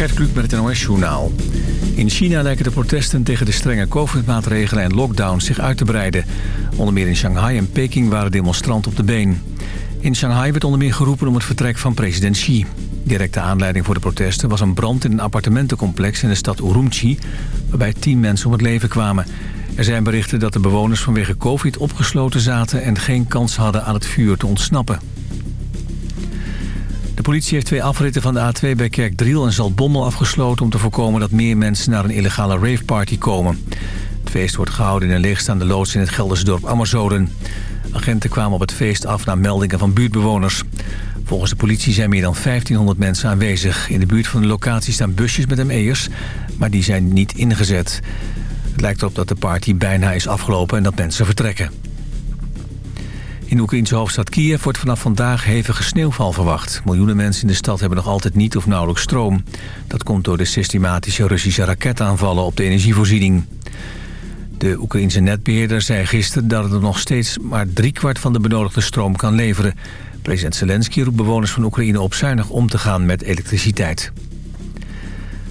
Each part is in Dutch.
Gert met het NOS-journaal. In China lijken de protesten tegen de strenge covid-maatregelen en lockdowns zich uit te breiden. Onder meer in Shanghai en Peking waren demonstranten op de been. In Shanghai werd onder meer geroepen om het vertrek van president Xi. Directe aanleiding voor de protesten was een brand in een appartementencomplex in de stad Urumqi... waarbij tien mensen om het leven kwamen. Er zijn berichten dat de bewoners vanwege covid opgesloten zaten... en geen kans hadden aan het vuur te ontsnappen. De politie heeft twee afritten van de A2 bij Kerkdriel en Zaltbommel afgesloten... om te voorkomen dat meer mensen naar een illegale raveparty komen. Het feest wordt gehouden in een leegstaande loods in het Gelderse dorp Ammerzoden. Agenten kwamen op het feest af na meldingen van buurtbewoners. Volgens de politie zijn meer dan 1500 mensen aanwezig. In de buurt van de locatie staan busjes met ME'ers, maar die zijn niet ingezet. Het lijkt erop dat de party bijna is afgelopen en dat mensen vertrekken. In de Oekraïnse hoofdstad Kiev wordt vanaf vandaag hevige sneeuwval verwacht. Miljoenen mensen in de stad hebben nog altijd niet of nauwelijks stroom. Dat komt door de systematische Russische raketaanvallen op de energievoorziening. De Oekraïnse netbeheerder zei gisteren dat het nog steeds maar driekwart van de benodigde stroom kan leveren. President Zelensky roept bewoners van Oekraïne op zuinig om te gaan met elektriciteit.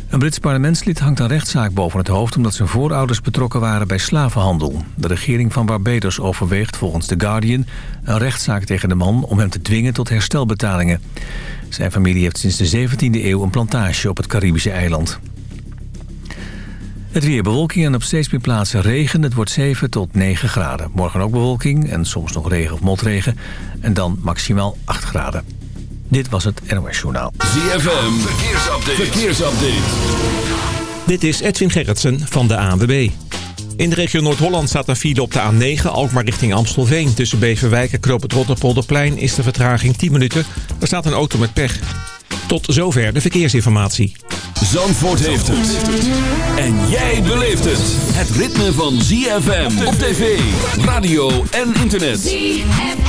Een Brits parlementslid hangt een rechtszaak boven het hoofd... omdat zijn voorouders betrokken waren bij slavenhandel. De regering van Barbados overweegt volgens The Guardian... een rechtszaak tegen de man om hem te dwingen tot herstelbetalingen. Zijn familie heeft sinds de 17e eeuw een plantage op het Caribische eiland. Het weer bewolking en op steeds meer plaatsen regen. Het wordt 7 tot 9 graden. Morgen ook bewolking en soms nog regen of motregen. En dan maximaal 8 graden. Dit was het NOS Journaal. ZFM, verkeersupdate. verkeersupdate. Dit is Edwin Gerritsen van de ANWB. In de regio Noord-Holland staat een file op de A9, Alkmaar richting Amstelveen. Tussen Beverwijk en Knoop het Rotterpolderplein is de vertraging 10 minuten. Er staat een auto met pech. Tot zover de verkeersinformatie. Zandvoort heeft het. En jij beleeft het. Het ritme van ZFM op tv, radio en internet. ZFM.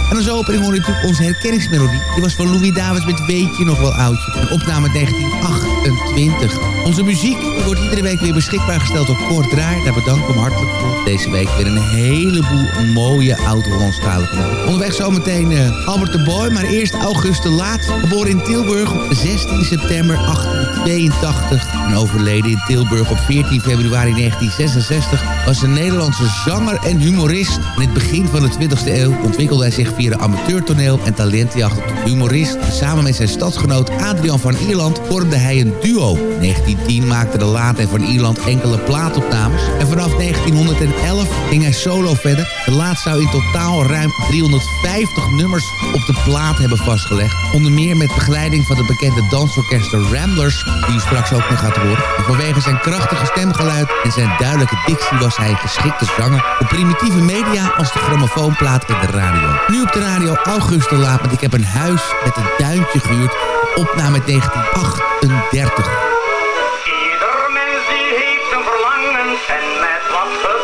En als opening hoor je onze herkenningsmelodie. Die was van Louis Davids met Weet je nog wel oudje. Een opname uit 1928. Onze muziek wordt iedere week weer beschikbaar gesteld door Kort Draai. Daar bedank ik hem hartelijk voor. Deze week weer een heleboel mooie oud-Hollandstalige muziek. Onderweg zometeen uh, Albert de Boy, maar eerst August de Laat. Geboren in Tilburg op 16 september 1882. En overleden in Tilburg op 14 februari 1966. Was een Nederlandse zanger en humorist. In het begin van de 20e eeuw ontwikkelde hij zich via amateurtoneel en talentenjacht tot humorist. Samen met zijn stadsgenoot Adrian van Ierland vormde hij een duo. In 1910 maakte de Laat van Ierland enkele plaatopnames. En vanaf 1911 ging hij solo verder. De Laat zou in totaal ruim 350 nummers op de plaat hebben vastgelegd. Onder meer met begeleiding van de bekende dansorkester Ramblers, die u straks ook nog gaat horen. En vanwege zijn krachtige stemgeluid en zijn duidelijke dictie was hij een geschikte zanger op primitieve media als de grammofoonplaat en de radio. Nu op de radio August Laat met Ik heb een huis met een duintje gehuurd. Opname 1938. Ieder mens die heeft zijn verlangens en met wat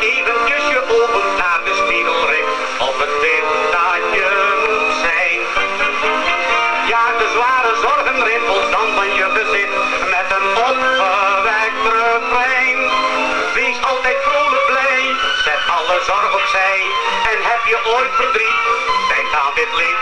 eventjes je ogen naar de spiegel. Of het wil dat je moet zijn. Ja, de zware zorgen rimpelt dan van je gezicht. Met een opgewekt refrein. Wees altijd vrolijk blij. Zet alle zorg opzij. En heb je ooit verdriet? Denk aan dit lied.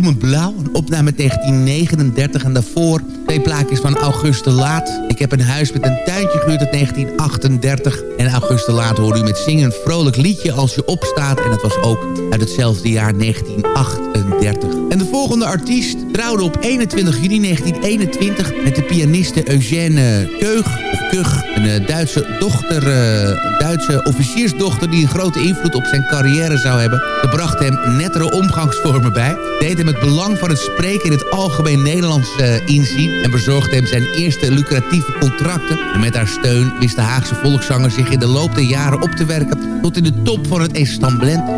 Korenbloemenblauw. Een opname 1939 en daarvoor twee plaatjes van Auguste Laat. Ik heb een huis met een tuintje gehuurd uit 1938. En Auguste Laat hoorde u met zingen een vrolijk liedje als je opstaat. En dat was ook uit hetzelfde jaar 1938. En de volgende artiest trouwde op 21 juni 1921 met de pianiste Eugène Keug. Of Kug, een eh, Duitse dochter, uh, Duitse officiersdochter die een grote invloed op zijn carrière zou hebben. Ze bracht hem nettere omgangsvormen bij. Deed hem het belang van het spreken in het algemeen Nederlands uh, inzien. En bezorgde hem zijn eerste lucratieve contracten. En met haar steun wist de Haagse volkszanger zich in de loop der jaren op te werken tot in de top van het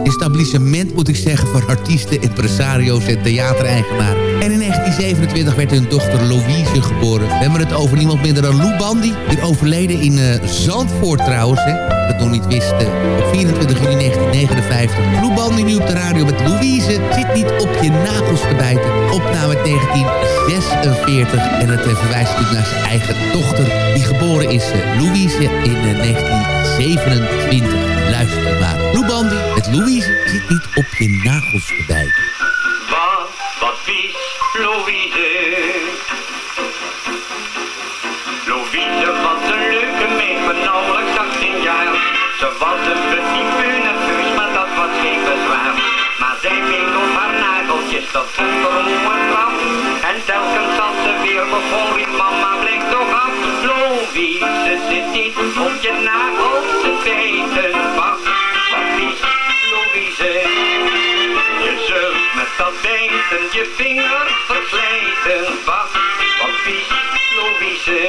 establishment, moet ik zeggen, van artiesten, impresario's en theatereigenaren. En in 1927 werd hun dochter Louise geboren. We hebben het over niemand minder dan Lou Bandy. Die overleden in uh, Zandvoort trouwens. Dat nog niet wist. Uh, op 24 juni 1959. Lou Bandy nu op de radio met Louise. Zit niet op je nagels te bijten. Opname 1946. En het uh, verwijst natuurlijk naar zijn eigen dochter. Die geboren is Louise in 1927. Luister maar. Lou Bandy met Louise. Zit niet op je nagels te bijten. Louise. Louise was een leuke meid van nauwelijks 18 jaar. Ze was een petit peu nerveus, maar dat was geen bezwaar. Maar zij beet op haar nageltjes tot ondermoe kwam. En telkens als ze weer begon, riep mama, blijf toch af. Louise, zit niet op je nagels Wat, vies, Louise.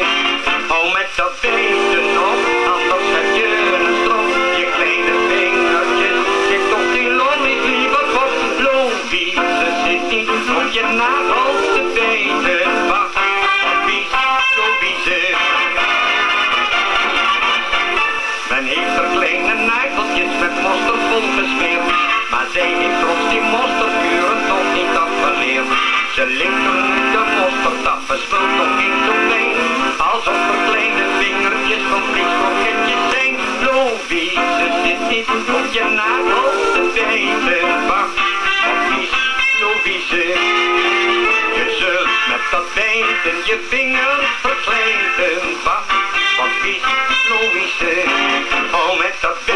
Hou met dat bijten op, anders heb je een strop. Je kleine vingertjes zit op die lollies, liever op. Louise zit niet op je nagels te bijten. Wat, wat vies, Louise. Men heeft er kleine nageltjes met mosterd vol gesmeerd. Maar zij heeft Ze ligt nu de af, verspilt nog geen zo klein. Alsof er kleine vingertjes van vleeskroketjes zijn. Louise zit niet op je nagels te bijten. Wacht, vies, Louise. Je zult met dat bijten je vinger verslijten. Wacht, wat vies, Louise. Hou met dat bijten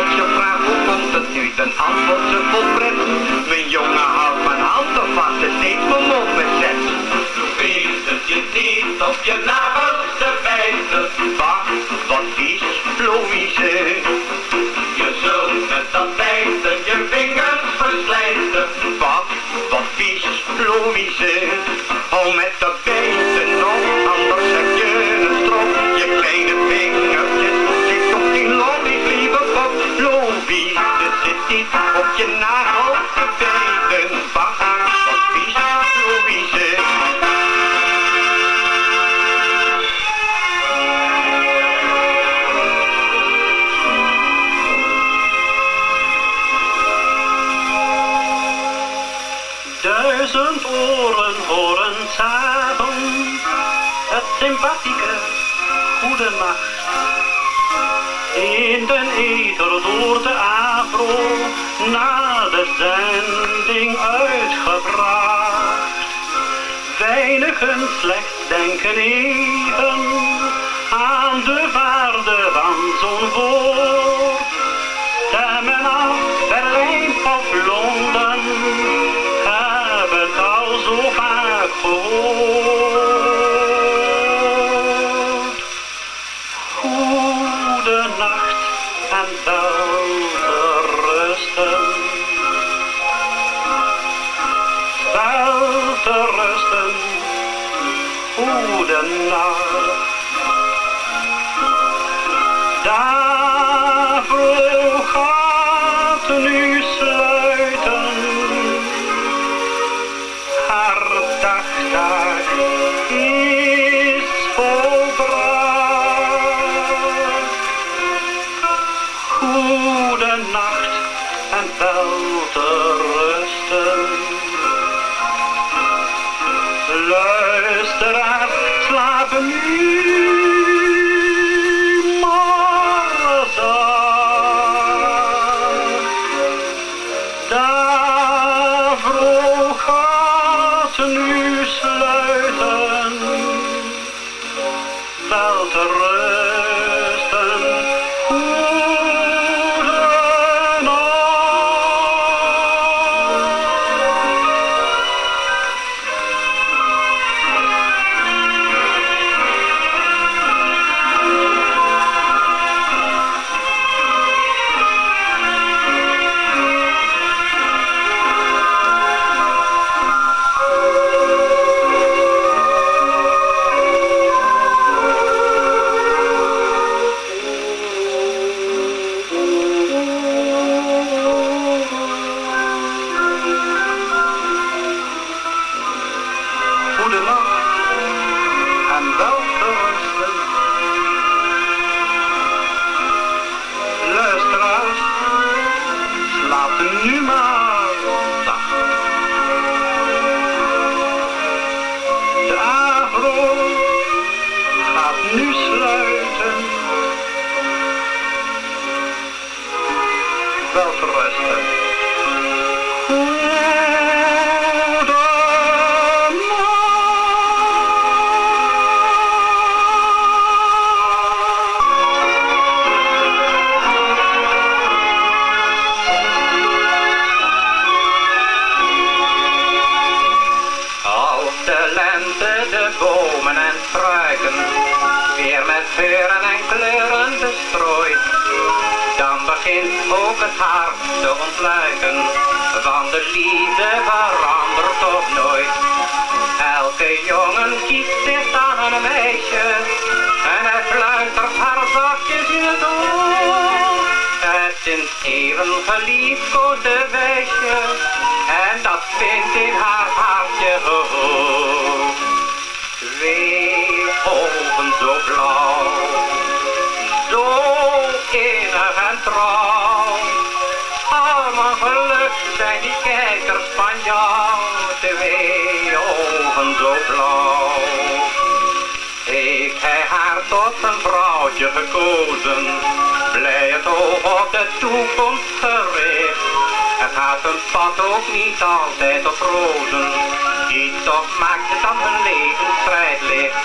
als je vraagt hoe komt het nu, dan antwoordt ze vol pret. Mijn jongen houdt mijn handen vast en steeds mijn mond bezet. Louise zit niet op je nagels te bijten. Wacht, na de zending uitgebracht. Weinigen slechts denken even aan de waarde van zo'n woord. Stemmen af Berlijn of Londen, goede Een pad ook niet altijd op rozen, die toch maakt het dan hun leven strijdlicht.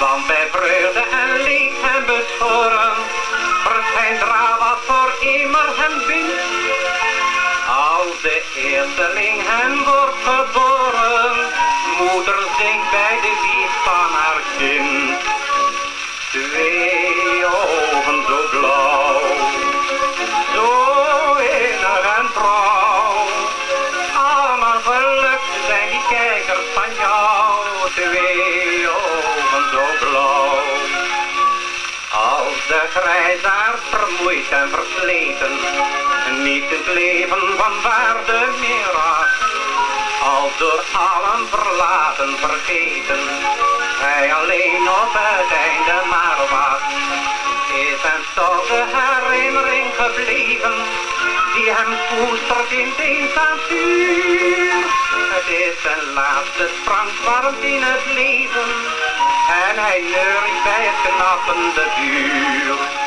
Want bij vreugde en leed en beschoren, verschijnt wat voor immer hem bindt. Als de eersteling hen wordt geboren, moeder zingt bij de wieg van haar kind. Twee ogen zo blauw, de grijsaard vermoeid en versleten, niet het leven van waarde meer. Als door allen verlaten, vergeten, hij alleen op het einde maar wacht. Is hem toch de herinnering gebleven, die hem koestert in het eenzaam. Het is zijn laatste sprankwarmte in het leven, en hij neurt bij het knappende vuur.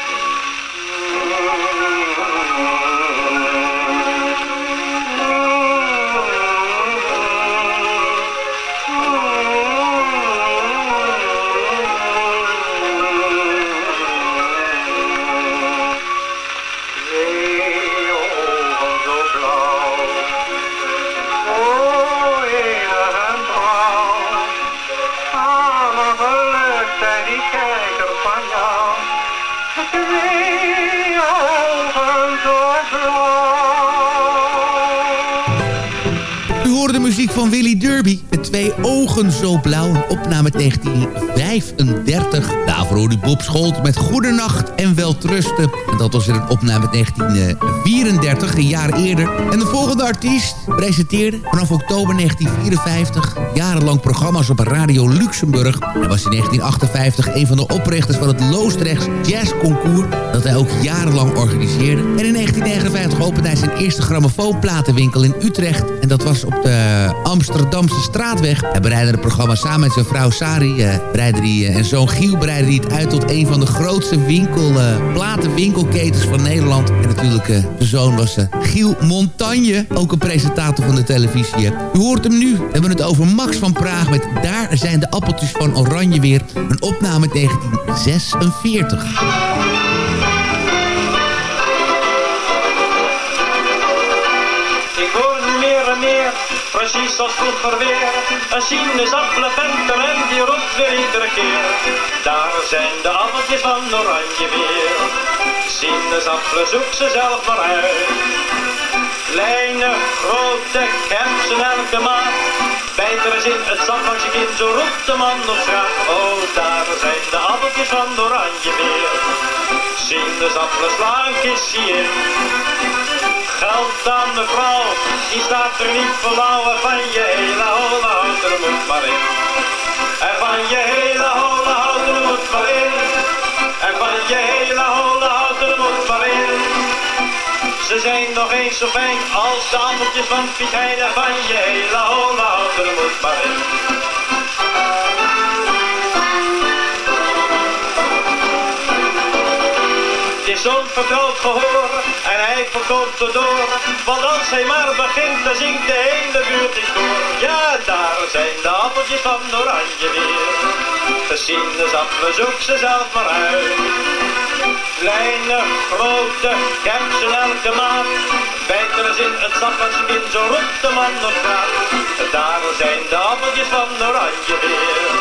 De muziek Met twee ogen zo blauw. Opname uit 1935. Daarvoor hoorde Bob Scholt met Goedenacht en Weltrusten. En dat was in een opname uit 1934, een jaar eerder. En de volgende artiest presenteerde vanaf oktober 1954... jarenlang programma's op Radio Luxemburg. Hij was in 1958 een van de oprichters van het Loosdrechts Jazz Concours... dat hij ook jarenlang organiseerde. En in 1959 opende hij zijn eerste grammofoonplatenwinkel in Utrecht. En dat was op de Amsterdamse straatweg. Hij bereidde het programma samen met zijn vrouw Sari uh, die, en zoon Giel breidde hij het uit tot een van de grootste winkel, platenwinkelketens van Nederland. En natuurlijk, zijn zoon was Giel Montagne, ook een presentator van de televisie. U hoort hem nu. We hebben het over Max van Praag met Daar zijn de appeltjes van Oranje weer. Een opname 1946. Precies als vroeger weer. Een sinaasappelventer en die roept weer iedere keer. Daar zijn de appeltjes van oranje weer. Sinaasappelen zoek ze zelf maar uit. Kleine, grote, kemsen elke maat. Bijt er het je kind, zo roept de man op straat. Oh, daar zijn de appeltjes van oranje weer. Sinaasappelen slaan kistje in geld aan de vrouw, die staat er niet voor van je hele holle hout er moet maar in. En van je hele holle hout er moet maar in. En van je hele holle Ze zijn nog eens zo fijn als de appeltjes van Piet van je hele hout er moet maar in. is zo'n vertrouwd gehoor en hij verkoopt er door. Want als hij maar begint, dan zingt de hele buurt in door. Ja, daar zijn de appeltjes van oranje weer. De sinaasappelen zoek ze zelf maar uit. Kleine, grote, ik heb ze elke maat. Bijt er eens in het zak als je kind, zo roept de man op straat. Daar zijn de appeltjes van oranje weer.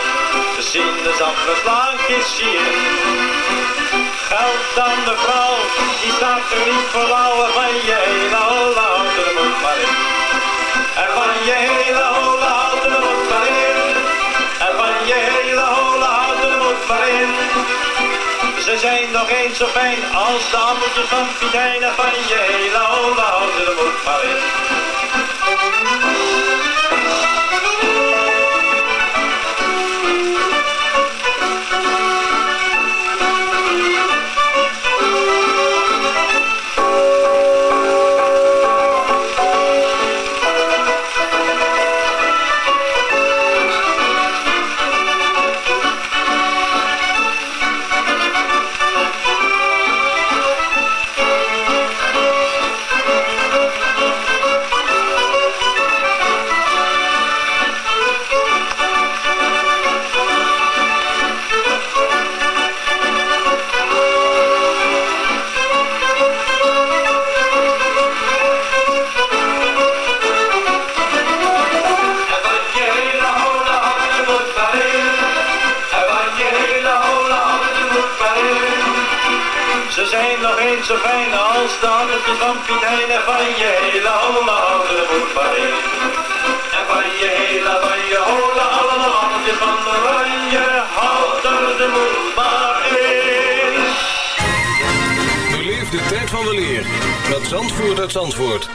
De sinaasappelen in. Geld aan de vrouw, die staat er niet voor lauwe van je hele holle houten moet maar in. En van je hele holle houten moet maar in. En van je hele holle houten moet maar in. Nog eens zo fijn als de appeltjes van Pietijn. van je hele holle houten moet maar in. De handjes van je hele moet maar in. En van je hele, van je allemaal handjes van oranje, houd er de moed maar. Beleef de tijd van de leer met Zandvoort uit Zandvoort.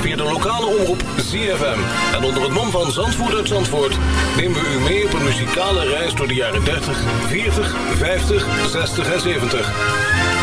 Via de lokale omroep ZFM. En onder het mom van Zandvoort uit Zandvoort... nemen we u mee op een muzikale reis door de jaren 30, 40, 50, 60 en 70.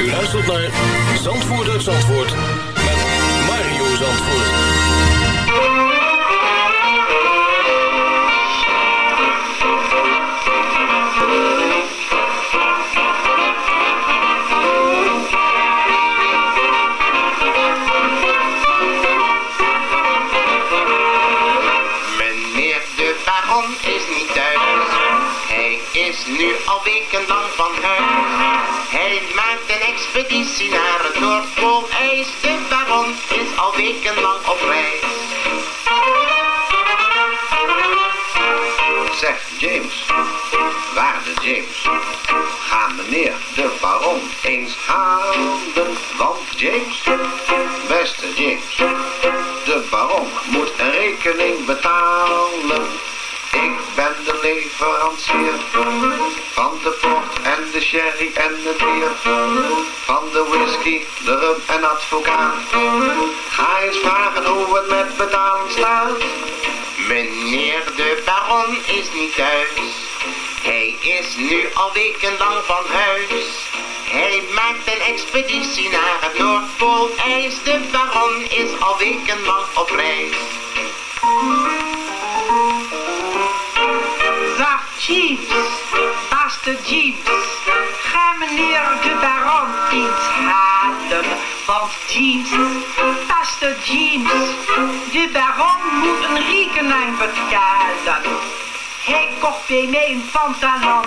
U luistert naar Zandvoort Zandvoort met Mario Zandvoort. Al wekenlang van huis. Hij maakt een expeditie naar het Noordpoolijs. De baron is al wekenlang op reis. Zeg, James, waarde James, Ga meneer de baron eens halen, want James, beste James, de baron moet een rekening betalen. Leverancier van de port en de sherry en de bier. Van de whisky, de rum en advocaat. Ga eens vragen hoe het met betalen staat. Meneer de baron is niet thuis. Hij is nu al wekenlang van huis. Hij maakt een expeditie naar het Noordpoolijs. De baron is al wekenlang op reis. Jeeves, beste Jeeves, ga meneer de baron eens halen. Want Jeeves, beste Jeeves, de baron moet een rekening betalen. Hij kocht bij mij een pantalon,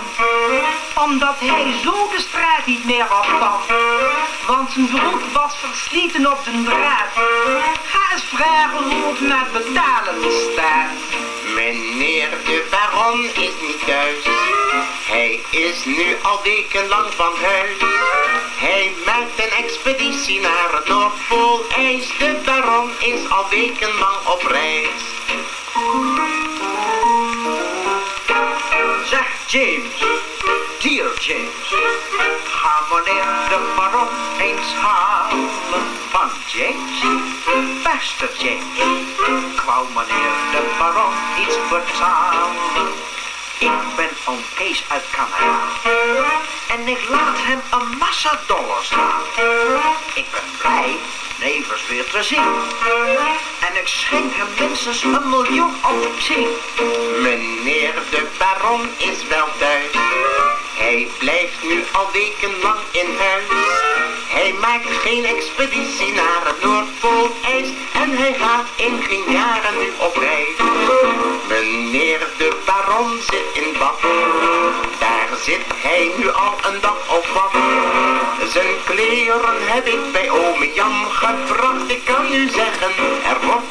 omdat hij zo de straat niet meer op kon. Want zijn broek was versleten op de draad. Ga eens vragen hoe het met betalen staat. Meneer de baron is niet thuis. Hij is nu al wekenlang van huis. Hij maakt een expeditie naar het Noordpoolijs. De baron is al wekenlang op reis. Zeg James, dear James, ga meneer de baron eens halen. Van James, beste James, wou meneer de baron iets betalen. Ik ben oom Kees uit Canada en ik laat hem een massa dollars gaan. Ik ben blij nevers weer te zien en ik schenk hem minstens een miljoen op tien. Meneer de baron is wel thuis. Hij blijft nu al wekenlang in huis. Hij maakt geen expeditie naar het Noordpoolijs. En hij gaat in geen jaren nu op reis. Zit hij nu al een dag op wat. Zijn kleren heb ik bij ome Jan gebracht. Ik kan u zeggen, er wordt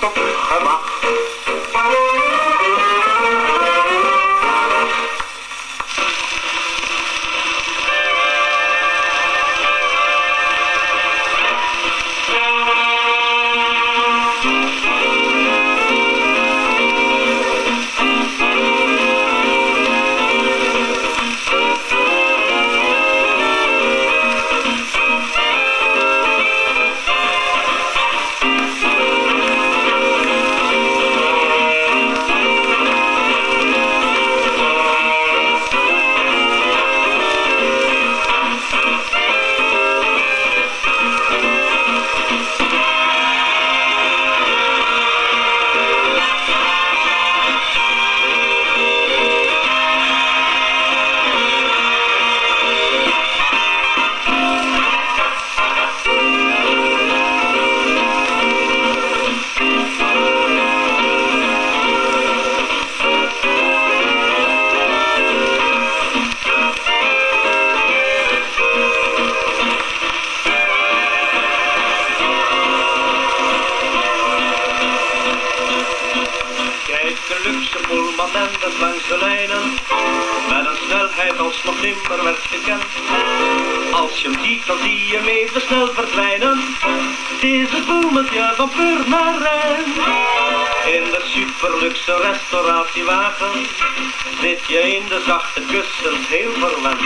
heel verwend.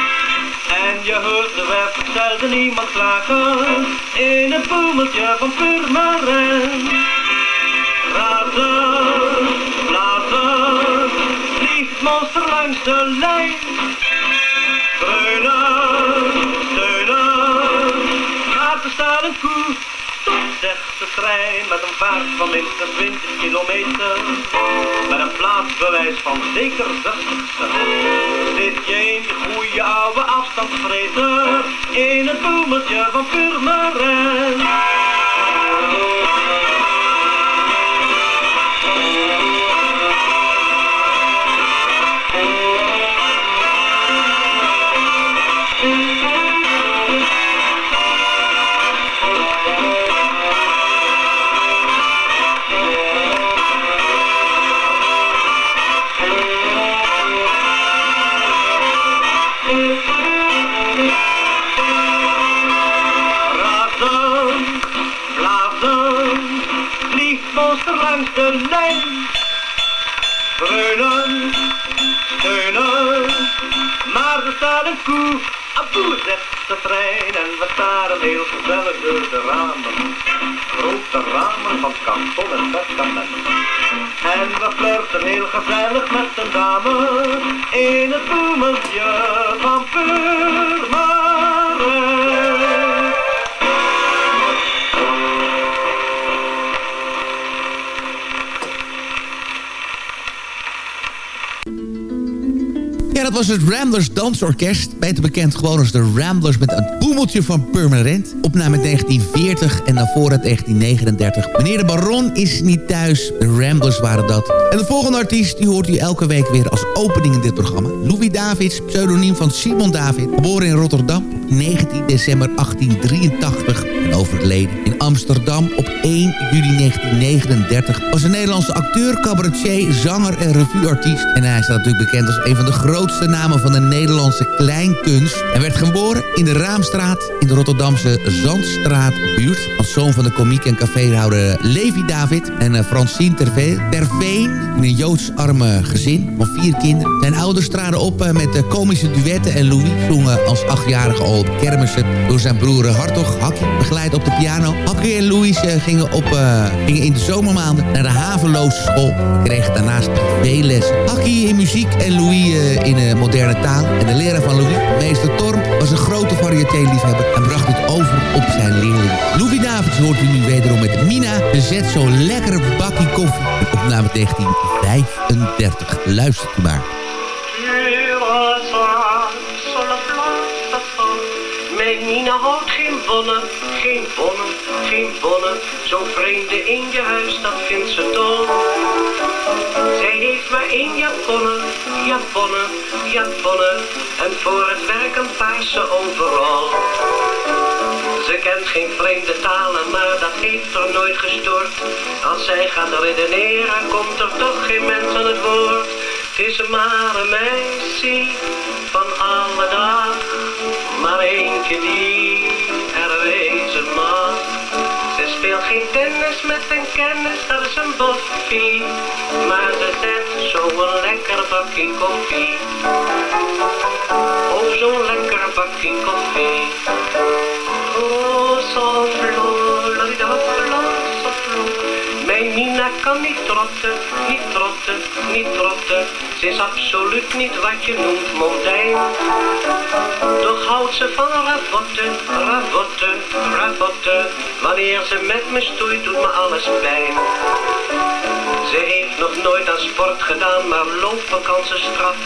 En je hoort de werk zelden iemand klagen. In het boemeltje van Purmerend. Razen, blazen, vliegt monster langs de lijn. Dreunen, steunen, gaat staan een koe. Trein met een vaart van minstens 20 kilometer. Met een plaatsbewijs van zeker 60 Zit je in de goede oude afstandsvreter in het boemeltje van Purmerend. Dreunen, steunen, maar er staat een koe. Aboe zet de trein en we staren heel gezellig door de ramen. Grote ramen van karton en perkament. En we flirten heel gezellig met een dame in het boemeltje van Purmerend. Dat was het Ramblers Dansorkest. Beter bekend gewoon als de Ramblers met een boemeltje van Purmerend. Opname 1940 en daarvoor het 1939. Meneer de Baron is niet thuis. De Ramblers waren dat. En de volgende artiest die hoort u elke week weer als opening in dit programma. Louis Davids, pseudoniem van Simon David. Geboren in Rotterdam op 19 december 1883. En overleden in Amsterdam op 1 juli 1939. Was een Nederlandse acteur, cabaretier, zanger en revueartiest. En hij staat natuurlijk bekend als een van de grootste namen van de Nederlandse kleinkunst. Hij werd geboren in de Raamstraat in de Rotterdamse Zandstraatbuurt. Als zoon van de komiek en caféhouder Levi David en eh, Francine Terveen. Terveen in een Joods-arme gezin van vier kinderen. Zijn ouders traden op eh, met de komische duetten en Louis zong als achtjarige al op kermissen door zijn broer Hartog Hakkie, begeleid op de piano. Hakkie en Louis eh, gingen, op, eh, gingen in de zomermaanden naar de haveloze school. Kregen daarnaast. Hakkie in muziek en Louis eh, in eh, moderne taal. En de leraar van Louis, meester Torm, was een grote variété-liefhebber en bracht het over op zijn leerling. Louis Davids hoort u nu wederom met Mina. Ze zet zo'n lekkere bakkie koffie. Opname 1935. Luistert u maar. Mijn Nina geen geen bonnen, geen bonnen. Zo'n vreemde in je huis, dat vindt ze dol. Zij heeft maar één japonne, japonne, japonne. En voor het werk een paarse overal. Ze kent geen vreemde talen, maar dat heeft er nooit gestoord. Als zij gaat redeneren, komt er toch geen mens aan het woord. Het is maar een meisje van alle dag, maar eentje die met een kennis, dat is een boffie. Maar ze zet zo'n lekker bakje koffie. Oh, zo'n lekker bakje koffie. Kan niet trotten, niet trotten, niet trotten. Ze is absoluut niet wat je noemt mondijn. Toch houdt ze van ravotten, ravotten, ravotten. Wanneer ze met me stoeit, doet me alles pijn. Ze heeft nog nooit aan sport gedaan, maar lopen kan ze straf.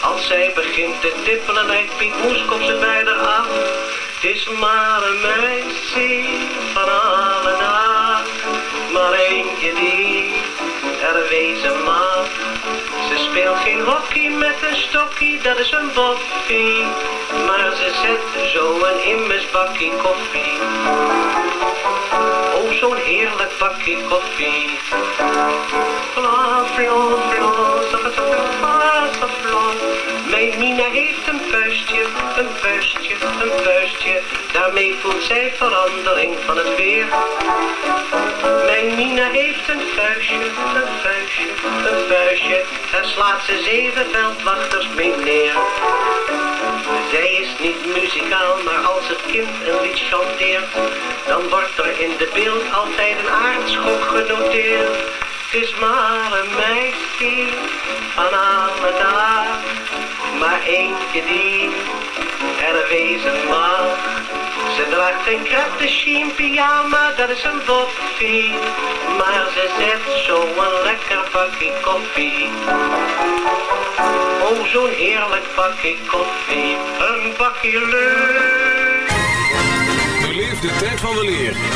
Als zij begint te tippelen, lijkt Piet Moesk op ze beide af. Het is maar een meisje van alle dag, maar eentje die er wezen mag. Ze speelt geen hockey met een stokkie, dat is een boffie. Maar ze zet zo een immers bakkie koffie. Oh, zo'n heerlijk bakkie koffie. Fla, fla, fla, zakka, fla, zakka, fla. Mijn Mina heeft een vuistje, een vuistje, een vuistje. Daarmee voelt zij verandering van het weer. Mijn Mina heeft een vuistje, een vuistje, een vuistje. Daar slaat ze zeven veldwachters mee neer. Zij is niet muzikaal, maar als het kind een lied chanteert, dan wordt er in de beeld altijd een aardschok genoteerd. Het is maar een meisje van alle dag, maar eentje die er wezen mag. Ze draagt een krapte chien pyjama, dat is een boffie. Maar ze zet zo'n lekker bakje koffie. Oh, zo'n heerlijk bakje koffie. Een bakje leuk. Beleef de tijd van de leer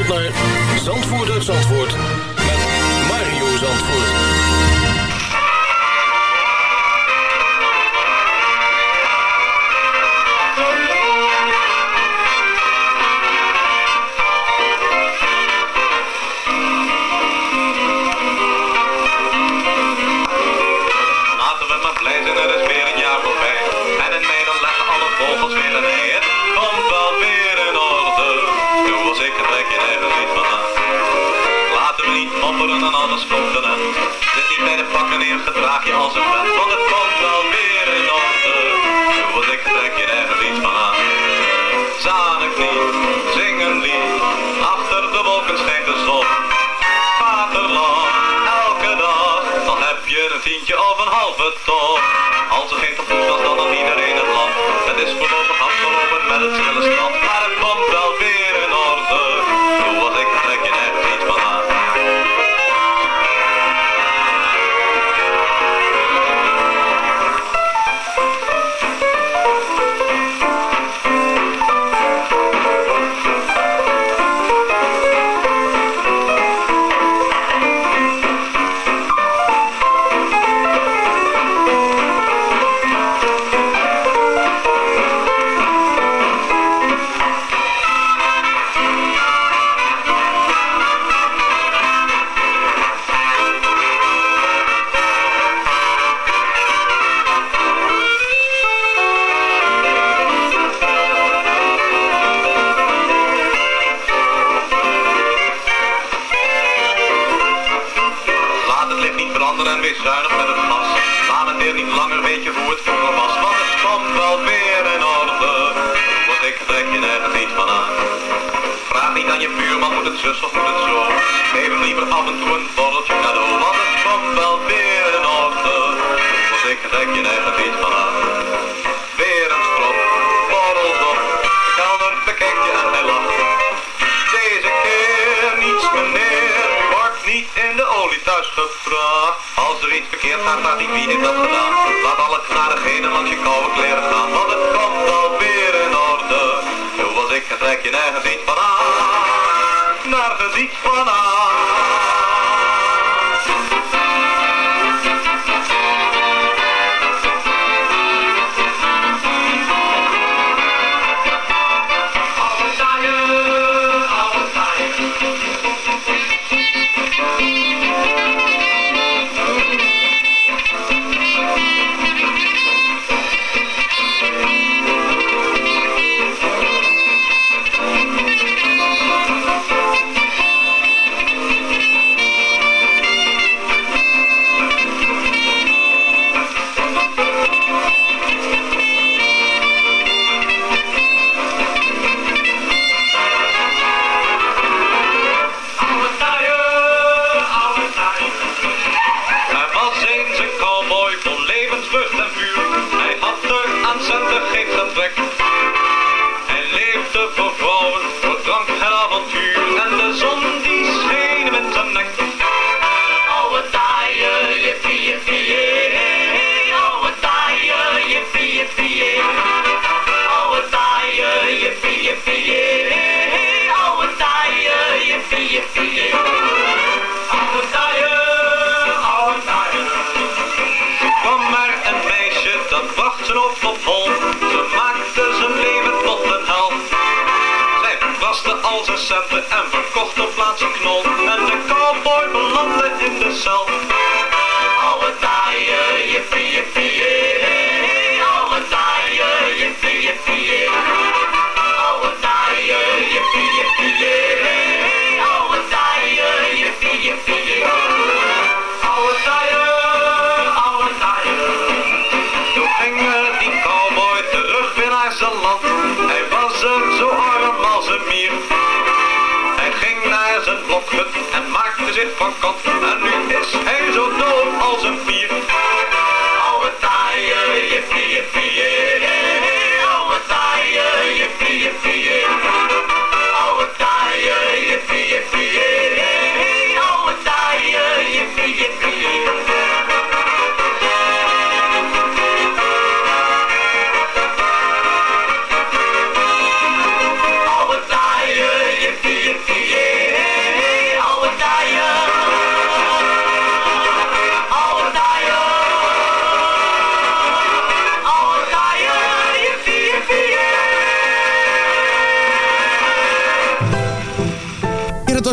geluisterd naar Zandvoort Zandvoort met Mario Zandvoort. alles. Zit niet bij de pakken in, gedraag je als een vent, want het komt wel weer in orde. Want ik trek je ergens iets van aan. Zadig niet, zing een lied, achter de wolken schijnt de zon. Vaderland, elke dag, dan heb je een tientje of een halve ton. Als er geen tevoren was, dan had iedereen het land. Het is voorlopig afgelopen met het snelle strand, maar het komt wel weer.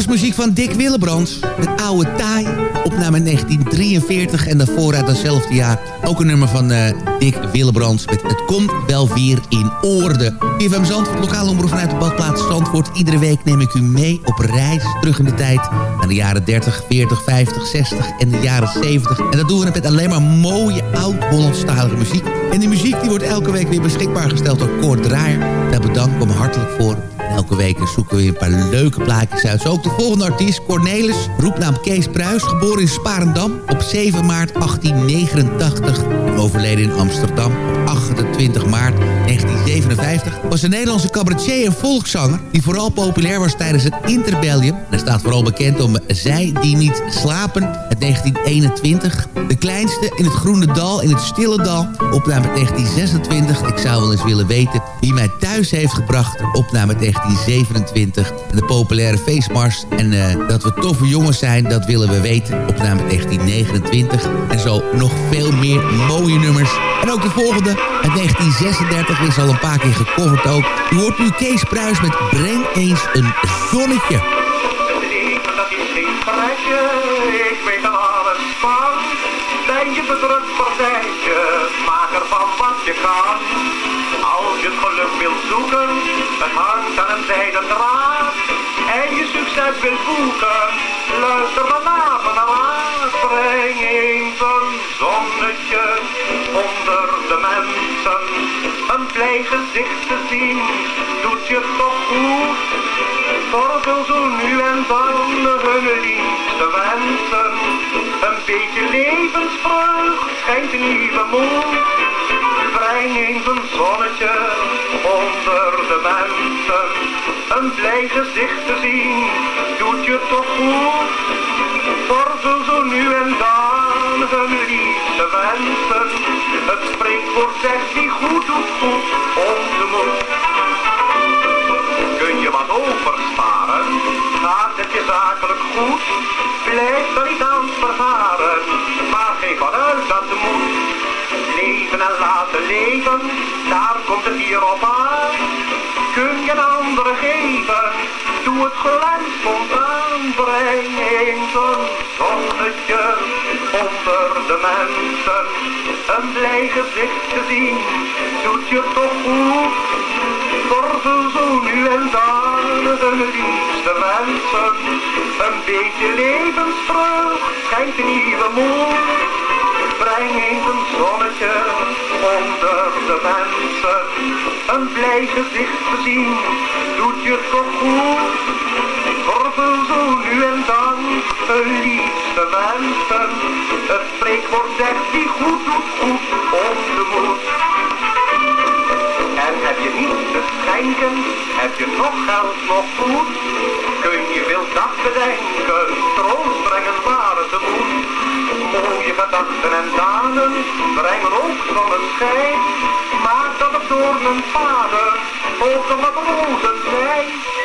Muziek van Dick Willebrands. Het oude taai. Opname 1943 en daarvoor uit datzelfde jaar. Ook een nummer van eh, Dick Willebrands met Het komt wel weer in orde. IFM Zandvoort, lokale omroep vanuit de badplaats Zandvoort. Iedere week neem ik u mee op reis terug in de tijd. Naar de jaren 30, 40, 50, 60 en de jaren 70. En dat doen we met alleen maar mooie oud-Hollandstalige muziek. En die muziek die wordt elke week weer beschikbaar gesteld door Kort Draaier. Daar bedank ik hem hartelijk voor. Elke week zoeken we weer een paar leuke plaatjes uit. Zo ook de volgende artiest, Cornelis, roepnaam Kees Pruis, geboren in Sparendam op 7 maart 1889. En overleden in Amsterdam op 28 maart 1957. Was een Nederlandse cabaretier en volkszanger die vooral populair was tijdens het interbellium. Hij staat vooral bekend om Zij die niet slapen uit 1921. De kleinste in het Groene Dal, in het Stille Dal. Opname 1926. Ik zou wel eens willen weten wie mij thuis heeft gebracht. Opname 1927. En de populaire feestmars. En eh, dat we toffe jongens zijn, dat willen we weten. Opname 1929. En zo nog veel meer mooie nummers. En ook de volgende uit 1936 is al een paar keer gecoverd ook. Hoort nu Kees Pruis met Breng eens een zonnetje. Leven dat is geen pretje, ik weet alles van. Ben je bedrukt partijtje, maak ervan wat je kan. Als je het geluk wilt zoeken, het hangt aan een zijden draad. En je succes wilt boeken, luister dan naar naar laat. Breng eens een zonnetje onder de Een blij gezicht te zien, doet je toch goed. Zorgen zo nu en dan hun liefste wensen. Een beetje levensvreugd schijnt nieuwe moed. Breng eens een zonnetje onder de mensen. Een blij gezicht te zien, doet je toch goed. Zorgen zo nu en dan hun liefste wensen. Het spreekwoord zegt die goed doet goed om de moed. Kun je wat oversparen? Gaat het je zakelijk goed? Blijf er niet aan vergaren, maar geef wat uit dat moet. Leven en laten leven, daar komt het hier op aan. Kun je een andere geven, doe het gelijk spontaan. Breng eens een zonnetje onder de mensen. Een blij gezicht te zien, doet je toch goed. Zorgen zo nu en dan hun liefste mensen. Een beetje levensvreugd schijnt een nieuwe moed. Breng eens een zonnetje onder de mensen. Een blij gezicht te zien, doet je toch goed. Zorgen zo nu en dan hun liefste wensen. Het spreekwoord zegt die goed doet goed om de moed. En heb je niets te schenken, heb je nog geld, nog goed, kun je veel dag bedenken, troost brengen waar het moet. Gedachten en daden brengen ook zonneschijn, maak dat op doornen vader ook nog wat rozen zijn.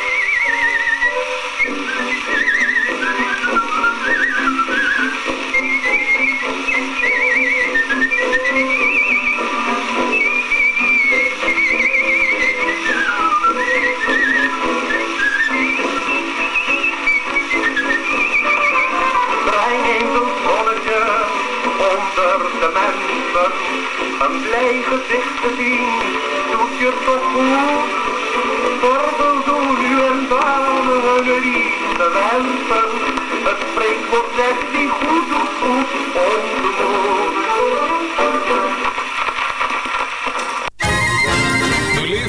Blij gezicht te zien, doet je toch goed. Zorgen zo nu en dan hun liefde wensen. Het spreekwoord zegt die goed doet goed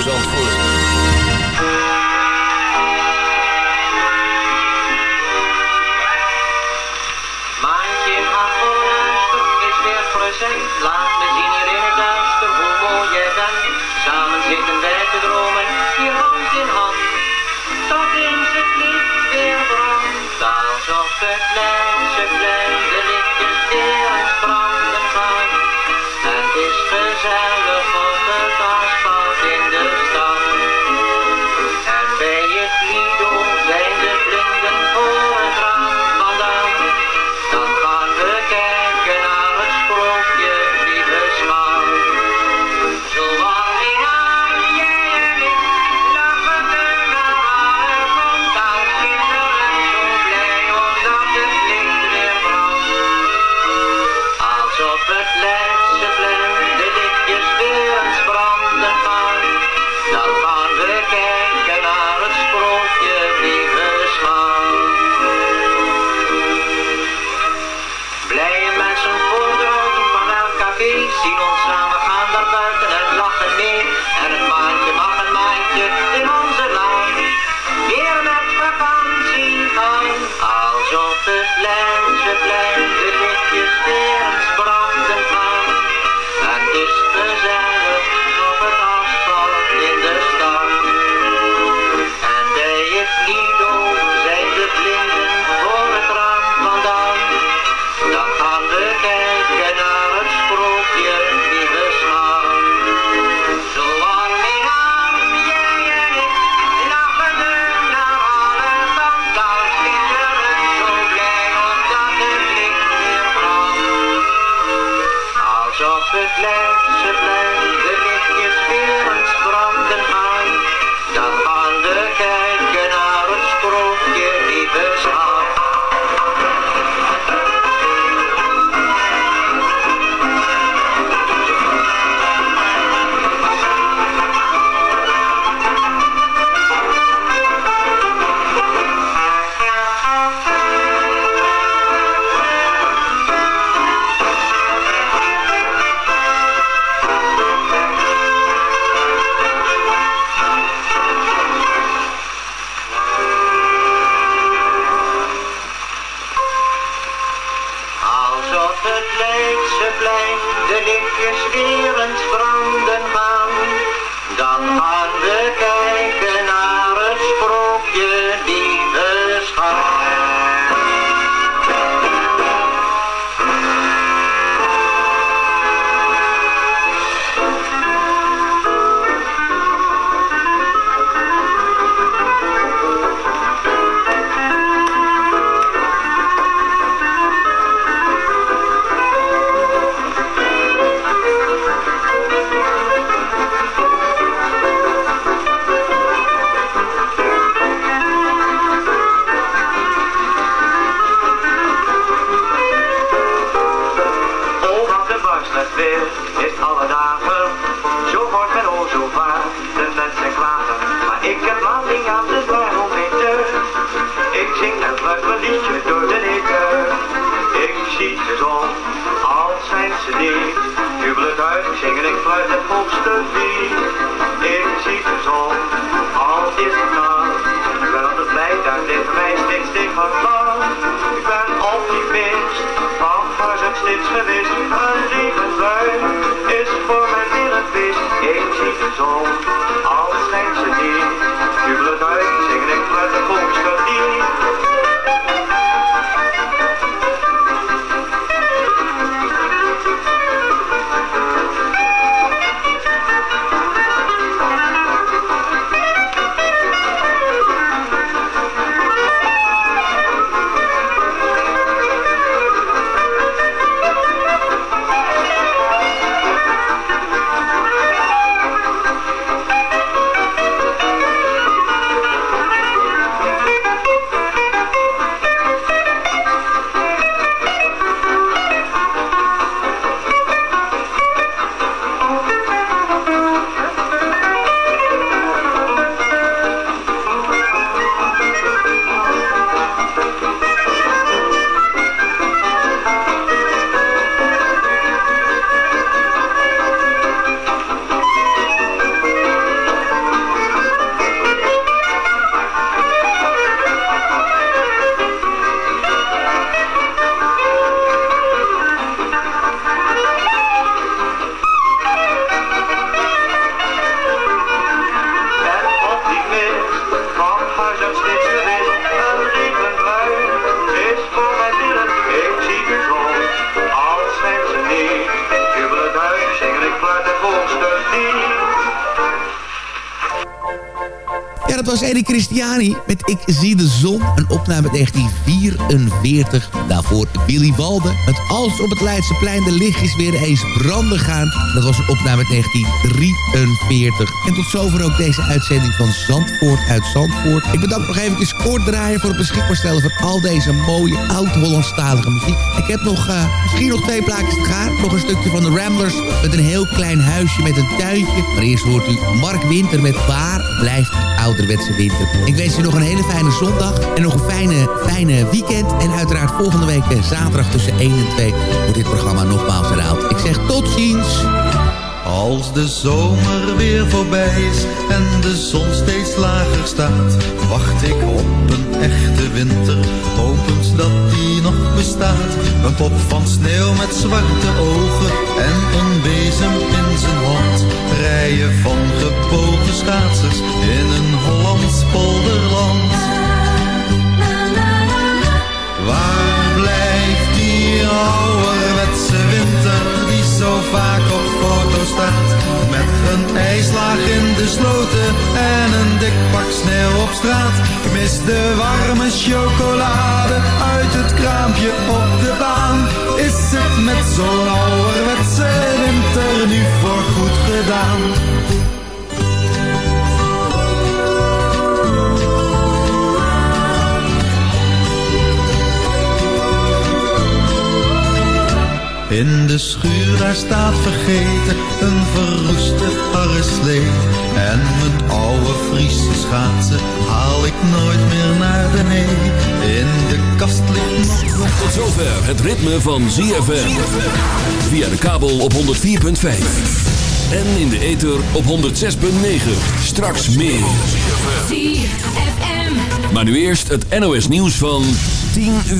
Mandje Maandje gaat voor is weer present. Laat me zien hier in het duister hoe mooi jij bent. Samen zitten wij te dromen, hier hand in hand. Tot in het licht weer brandt, alsof het kleinste de lichtjes is. Christiani met Ik zie de zon. Een opname uit 1944. Daarvoor Willy Walden. Het Als op het Leidseplein de lichtjes weer eens branden gaan. Dat was een opname uit 1943. En tot zover ook deze uitzending van Zandvoort uit Zandvoort. Ik bedank nog even kort draaien voor het beschikbaar stellen van al deze mooie oud-Hollandstalige muziek. Ik heb nog uh, misschien nog twee plaatjes te gaan. Nog een stukje van de Ramblers met een heel klein huisje met een tuintje. Maar eerst hoort u Mark Winter met Waar blijft ouderwetse winter. Ik wens u nog een hele fijne zondag en nog een fijne, fijne weekend. En uiteraard volgende week eh, zaterdag tussen 1 en 2 wordt dit programma nogmaals herhaald. Ik zeg tot ziens. Als de zomer weer voorbij is en de zon steeds lager staat, wacht ik op een echte winter, hopend dat die nog bestaat. Een pop van sneeuw met zwarte ogen en een bezem in zijn hand. Rijen van gebogen schaatsers in een Hollands polderland. Zo vaak op foto staat? Met een ijslaag in de sloten en een dik pak sneeuw op straat. Ik mis de warme chocolade uit het kraampje op de baan. Is het met zo'n ouderwetse winter nu voor goed gedaan? In de schuur daar staat vergeten een verroeste arreslee. En mijn oude Friese schaatsen haal ik nooit meer naar beneden. In de kast ligt nog... Tot zover het ritme van ZFM. Via de kabel op 104.5. En in de ether op 106.9. Straks meer. ZFM. Maar nu eerst het NOS nieuws van 10 uur.